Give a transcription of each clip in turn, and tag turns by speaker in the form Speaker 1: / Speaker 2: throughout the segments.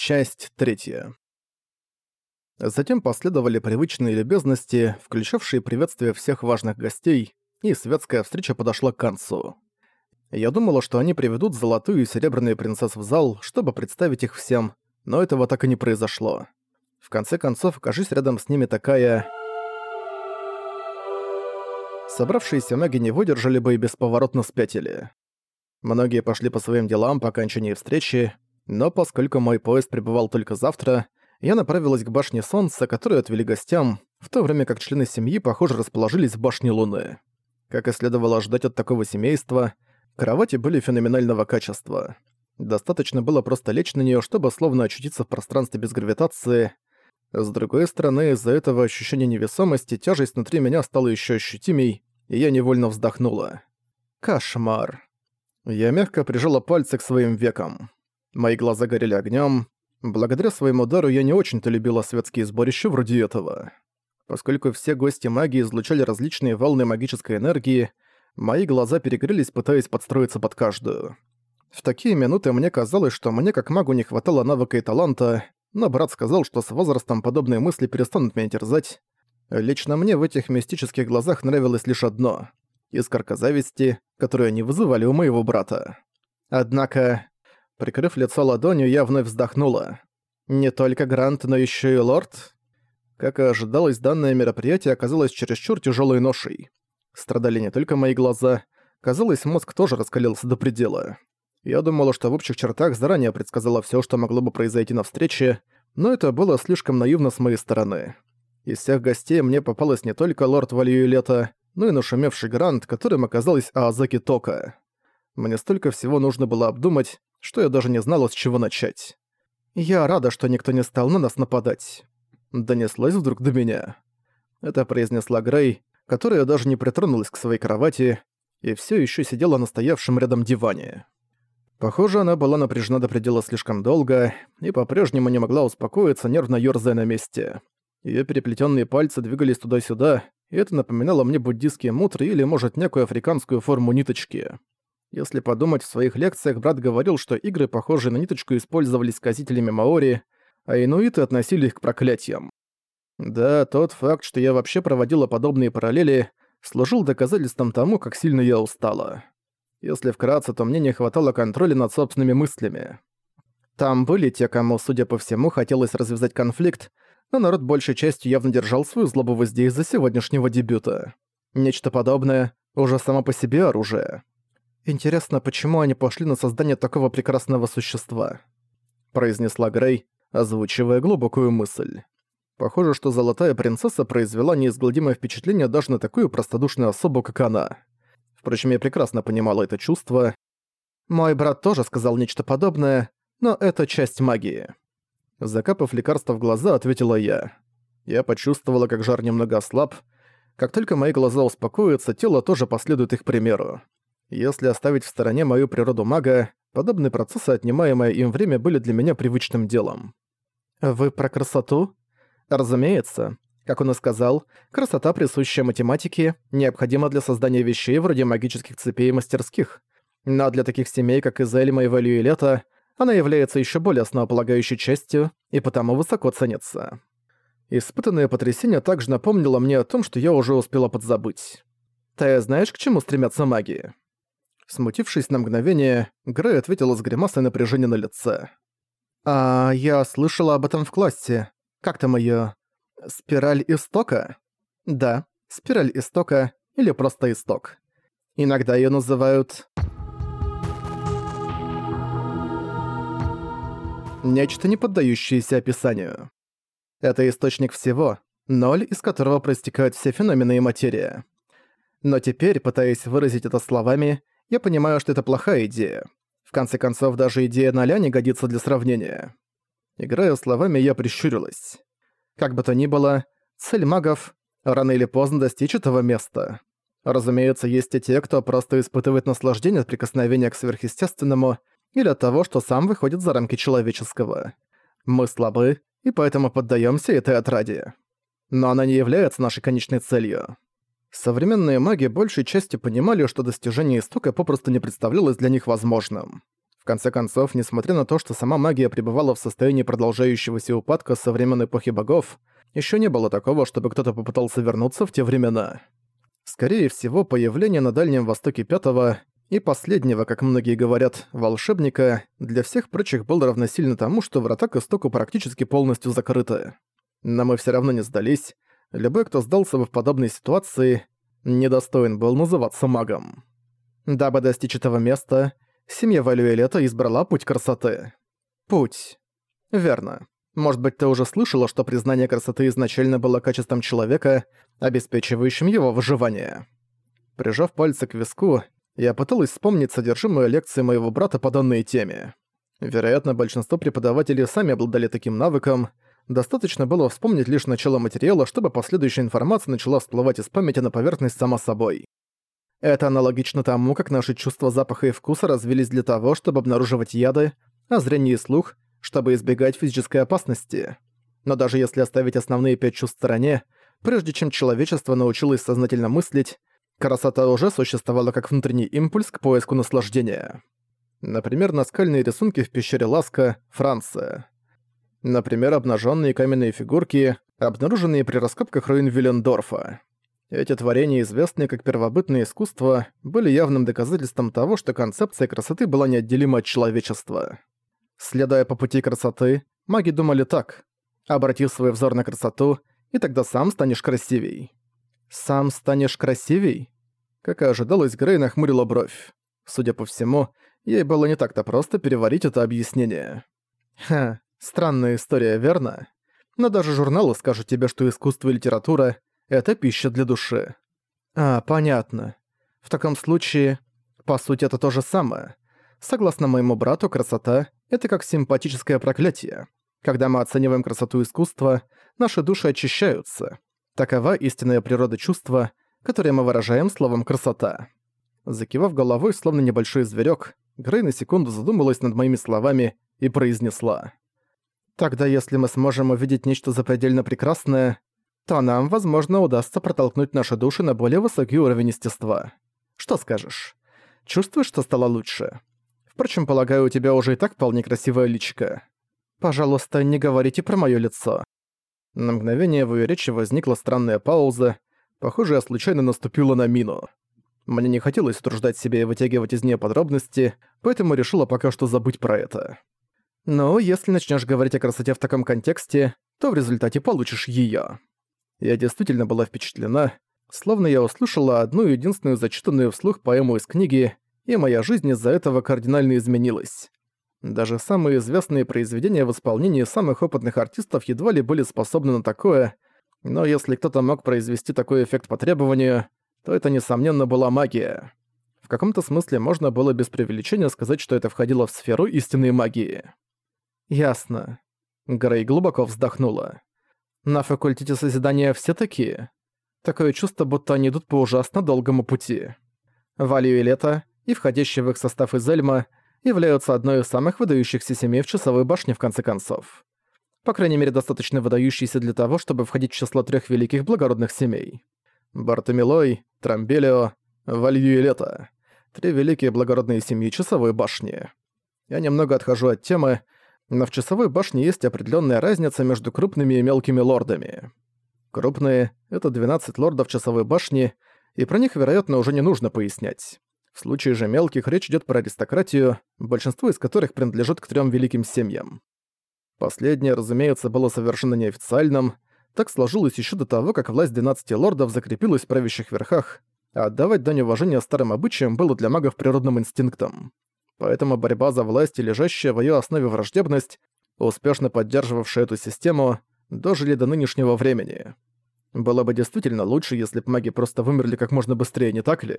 Speaker 1: Часть третья. Затем последовали привычные любезности, включавшие приветствие всех важных гостей, и светская встреча подошла к концу. Я думала, что они приведут золотую и серебряную принцесс в зал, чтобы представить их всем, но этого так и не произошло. В конце концов, окажись рядом с ними такая... Собравшиеся маги не выдержали бы и бесповоротно спятили. Многие пошли по своим делам по окончании встречи, но поскольку мой поезд прибывал только завтра, я направилась к башне Солнца, которую отвели гостям, в то время как члены семьи, похоже, расположились в башне Луны. Как и следовало ожидать от такого семейства, кровати были феноменального качества. Достаточно было просто лечь на неё, чтобы словно очутиться в пространстве без гравитации. С другой стороны, из-за этого ощущения невесомости тяжесть внутри меня стала ещё ощутимей, и я невольно вздохнула. Кошмар. Я мягко прижала пальцы к своим векам. Мои глаза горели огнем. Благодаря своему дару я не очень-то любила светские сборища вроде этого. Поскольку все гости магии излучали различные волны магической энергии, мои глаза перегрелись, пытаясь подстроиться под каждую. В такие минуты мне казалось, что мне как магу не хватало навыка и таланта, но брат сказал, что с возрастом подобные мысли перестанут меня терзать. Лично мне в этих мистических глазах нравилось лишь одно — искорка зависти, которую они вызывали у моего брата. Однако Прикрыв лицо ладонью, я вновь вздохнула. Не только Грант, но еще и Лорд. Как и ожидалось, данное мероприятие оказалось чересчур тяжелой ношей. Страдали не только мои глаза. Казалось, мозг тоже раскалился до предела. Я думала, что в общих чертах заранее предсказала все, что могло бы произойти на встрече, но это было слишком наивно с моей стороны. Из всех гостей мне попалось не только лорд Вальюэлета, но и нашумевший Грант, которым оказалась Аазаки Тока. Мне столько всего нужно было обдумать, что я даже не знала, с чего начать. «Я рада, что никто не стал на нас нападать», — донеслось вдруг до меня. Это произнесла Грей, которая даже не притронулась к своей кровати и все еще сидела на стоявшем рядом диване. Похоже, она была напряжена до предела слишком долго и по-прежнему не могла успокоиться, нервно ёрзая на месте. Её переплетённые пальцы двигались туда-сюда, и это напоминало мне буддийские мутры или, может, некую африканскую форму ниточки. Если подумать, в своих лекциях брат говорил, что игры, похожие на ниточку, использовались сказителями маори, а инуиты относили их к проклятиям. Да, тот факт, что я вообще проводила подобные параллели, служил доказательством тому, как сильно я устала. Если вкратце, то мне не хватало контроля над собственными мыслями. Там были те, кому, судя по всему, хотелось развязать конфликт, но народ большей частью явно держал свою злобу в из-за сегодняшнего дебюта. Нечто подобное уже само по себе оружие. «Интересно, почему они пошли на создание такого прекрасного существа?» произнесла Грей, озвучивая глубокую мысль. Похоже, что Золотая Принцесса произвела неизгладимое впечатление даже на такую простодушную особу, как она. Впрочем, я прекрасно понимала это чувство. Мой брат тоже сказал нечто подобное, но это часть магии. Закапав лекарство в глаза, ответила я. Я почувствовала, как жар немного ослаб. Как только мои глаза успокоятся, тело тоже последует их примеру. Если оставить в стороне мою природу мага, подобные процессы, отнимаемое им время, были для меня привычным делом. «Вы про красоту?» «Разумеется. Как он и сказал, красота, присущая математике, необходима для создания вещей вроде магических цепей и мастерских. Но для таких семей, как Изельма и Валю и Лето, она является еще более основополагающей частью и потому высоко ценится». Испытанное потрясение также напомнило мне о том, что я уже успела подзабыть. «Ты знаешь, к чему стремятся маги?» Смутившись на мгновение, Грей ответила с гримасой напряжения на лице. «А я слышала об этом в классе. Как там её? Спираль истока?» «Да, спираль истока или просто исток. Иногда её называют...» Нечто не поддающееся описанию. Это источник всего, ноль, из которого проистекают все феномены и материя. Но теперь, пытаясь выразить это словами, я понимаю, что это плохая идея. В конце концов, даже идея ноля не годится для сравнения. Играя словами, я прищурилась. Как бы то ни было, цель магов — рано или поздно достичь этого места. Разумеется, есть и те, кто просто испытывает наслаждение от прикосновения к сверхъестественному или от того, что сам выходит за рамки человеческого. Мы слабы, и поэтому поддаемся этой отраде. Но она не является нашей конечной целью. Современные маги большей частью понимали, что достижение истока попросту не представлялось для них возможным. В конце концов, несмотря на то, что сама магия пребывала в состоянии продолжающегося упадка со времен эпохи богов, еще не было такого, чтобы кто-то попытался вернуться в те времена. Скорее всего, появление на Дальнем Востоке Пятого и последнего, как многие говорят, волшебника, для всех прочих был равносильно тому, что врата к истоку практически полностью закрыты. Но мы все равно не сдались. Любой, кто сдался бы в подобной ситуации, недостоин был называться магом. Дабы достичь этого места, семья Валюэлета избрала путь красоты. Путь. Верно. Может быть, ты уже слышала, что признание красоты изначально было качеством человека, обеспечивающим его выживание. Прижав пальцы к виску, я пыталась вспомнить содержимое лекции моего брата по данной теме. Вероятно, большинство преподавателей сами обладали таким навыком. Достаточно было вспомнить лишь начало материала, чтобы последующая информация начала всплывать из памяти на поверхность сама собой. Это аналогично тому, как наши чувства запаха и вкуса развились для того, чтобы обнаруживать яды, а зрение и слух, чтобы избегать физической опасности. Но даже если оставить основные пять чувств в стороне, прежде чем человечество научилось сознательно мыслить, Красота уже существовала как внутренний импульс к поиску наслаждения. Например, наскальные рисунки в пещере Ласка, Франция. Например, обнаженные каменные фигурки, обнаруженные при раскопках руин Виллендорфа. Эти творения, известные как первобытное искусство, были явным доказательством того, что концепция красоты была неотделима от человечества. Следуя по пути красоты, маги думали так. Обрати свой взор на красоту, и тогда сам станешь красивей. «Сам станешь красивей?» Как и ожидалось, Грей нахмурила бровь. Судя по всему, ей было не так-то просто переварить это объяснение. «Ха, странная история, верно? Но даже журналы скажут тебе, что искусство и литература — это пища для души». «А, понятно. В таком случае, по сути, это то же самое. Согласно моему брату, красота — это как симпатическое проклятие. Когда мы оцениваем красоту искусства, наши души очищаются. Такова истинная природа чувства, которое мы выражаем словом «красота». Закивав головой, словно небольшой зверек, Грей на секунду задумалась над моими словами и произнесла. «Тогда если мы сможем увидеть нечто запредельно прекрасное, то нам, возможно, удастся протолкнуть наши души на более высокий уровень естества. Что скажешь? Чувствуешь, что стало лучше? Впрочем, полагаю, у тебя уже и так вполне красивое личико. Пожалуйста, не говорите про моё лицо. На мгновение в её речи возникла странная пауза. Похоже, я случайно наступила на мину. Мне не хотелось утруждать себя и вытягивать из неё подробности, поэтому решила пока что забыть про это. Но если начнёшь говорить о красоте в таком контексте, то в результате получишь её. Я действительно была впечатлена, словно я услышала одну единственную зачитанную вслух поэму из книги, и моя жизнь из-за этого кардинально изменилась. Даже самые известные произведения в исполнении самых опытных артистов едва ли были способны на такое, но если кто-то мог произвести такой эффект по требованию, то это, несомненно, была магия. В каком-то смысле можно было без преувеличения сказать, что это входило в сферу истинной магии. «Ясно». Грей глубоко вздохнула. «На факультете Созидания все такие. Такое чувство, будто они идут по ужасно долгому пути. Валью и Лето, и входящие в их состав из Эльма — являются одной из самых выдающихся семей в часовой башне в конце концов. По крайней мере, достаточно выдающейся для того, чтобы входить в число трех великих благородных семей. Бартомилой, Трамбелио, Валью и Лето. Три великие благородные семьи часовой башни. Я немного отхожу от темы, но в часовой башне есть определенная разница между крупными и мелкими лордами. Крупные — это 12 лордов часовой башни, и про них, вероятно, уже не нужно пояснять. В случае же мелких речь идет про аристократию, большинство из которых принадлежит к трем великим семьям. Последнее, разумеется, было совершенно неофициальным, так сложилось еще до того, как власть 12 лордов закрепилась в правящих верхах, а отдавать дань уважения старым обычаям было для магов природным инстинктом. Поэтому борьба за власть и лежащая в ее основе враждебность, успешно поддерживавшая эту систему, дожили до нынешнего времени. Было бы действительно лучше, если бы маги просто вымерли как можно быстрее, не так ли?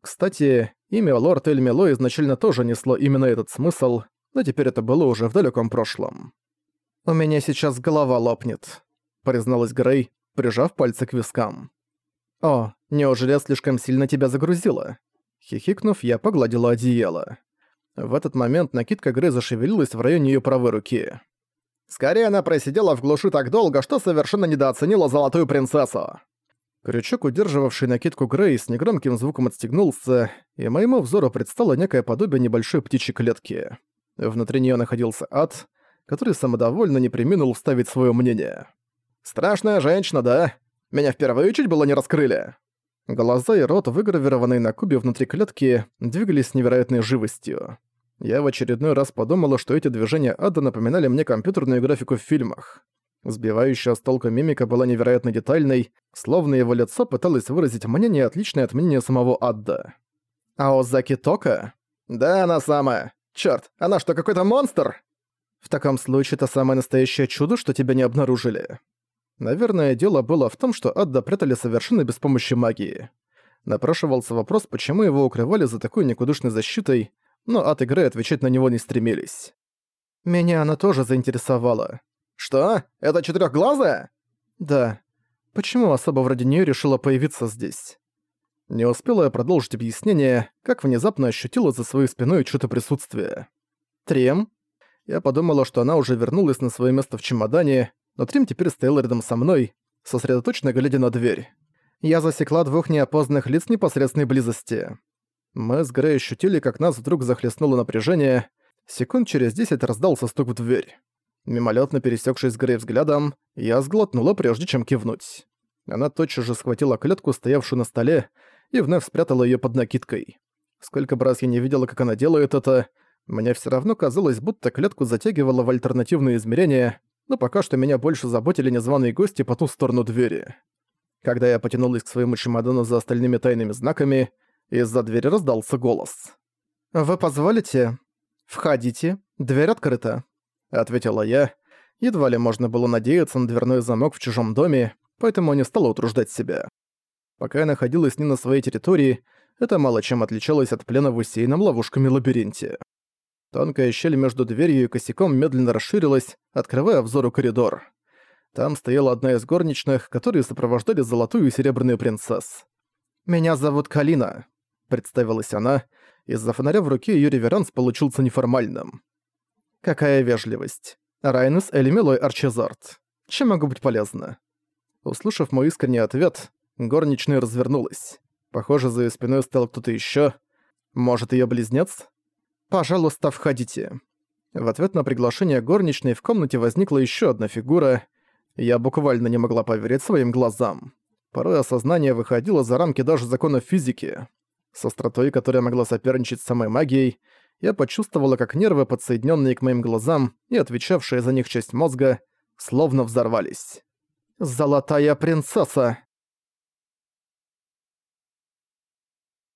Speaker 1: Кстати, имя Лорд Эльмело изначально тоже несло именно этот смысл, но теперь это было уже в далеком прошлом. «У меня сейчас голова лопнет», — призналась Грей, прижав пальцы к вискам. «О, неужели я слишком сильно тебя загрузила?» Хихикнув, я погладила одеяло. В этот момент накидка Грей зашевелилась в районе ее правой руки. «Скорее она просидела в глуши так долго, что совершенно недооценила золотую принцессу!» Крючок, удерживавший накидку Грей, с негромким звуком отстегнулся, и моему взору предстало некое подобие небольшой птичьей клетки. Внутри нее находился ад, который самодовольно не приминул вставить свое мнение. «Страшная женщина, да? Меня впервые чуть было не раскрыли!» Глаза и рот, выгравированные на кубе внутри клетки, двигались с невероятной живостью. Я в очередной раз подумала, что эти движения ада напоминали мне компьютерную графику в фильмах. Сбивающая с толка мимика была невероятно детальной, словно его лицо пыталось выразить мнение, отличное от мнения самого Адда. «Аозаки Тока?» «Да, она самая. Чёрт, она что, какой-то монстр?» «В таком случае это самое настоящее чудо, что тебя не обнаружили». Наверное, дело было в том, что Адда прятали совершенно без помощи магии. Напрашивался вопрос, почему его укрывали за такой никудышной защитой, но от игры отвечать на него не стремились. Меня она тоже заинтересовала. «Что? Это четырёхглазая?» «Да. Почему особо вроде неё решила появиться здесь?» Не успела я продолжить объяснение, как внезапно ощутила за своей спиной что-то присутствие. «Трем?» Я подумала, что она уже вернулась на своё место в чемодане, но Трим теперь стояла рядом со мной, сосредоточенно глядя на дверь. Я засекла двух неопознанных лиц непосредственной близости. Мы с Грей ощутили, как нас вдруг захлестнуло напряжение. Секунд через десять раздался стук в дверь. Мимолетно пересекшись с Грей взглядом, я сглотнула, прежде чем кивнуть. Она тотчас же схватила клетку, стоявшую на столе, и вновь спрятала ее под накидкой. Сколько бы раз я не видела, как она делает это, мне все равно казалось, будто клетку затягивала в альтернативные измерения, но пока что меня больше заботили незваные гости по ту сторону двери. Когда я потянулась к своему чемодану за остальными тайными знаками, из-за двери раздался голос. «Вы позволите? Входите, дверь открыта». — ответила я. Едва ли можно было надеяться на дверной замок в чужом доме, поэтому не стала утруждать себя. Пока я находилась не на своей территории, это мало чем отличалось от плена в усеянном ловушками лабиринте. Тонкая щель между дверью и косяком медленно расширилась, открывая взору коридор. Там стояла одна из горничных, которые сопровождали золотую и серебряную принцесс. «Меня зовут Калина», — представилась она. Из-за фонаря в руке её реверанс получился неформальным. Какая вежливость. Райнус Эльмилой Арчезарт. Чем могу быть полезна? Услышав мой искренний ответ, горничная развернулась. Похоже, за её спиной стоял кто-то ещё. Может, её близнец? «Пожалуйста, входите». В ответ на приглашение горничной в комнате возникла ещё одна фигура. Я буквально не могла поверить своим глазам. Порой осознание выходило за рамки даже законов физики. С остротой, которая могла соперничать с самой магией, я почувствовала, как нервы, подсоединенные к моим глазам и отвечавшая за них часть мозга, словно взорвались. «Золотая принцесса!»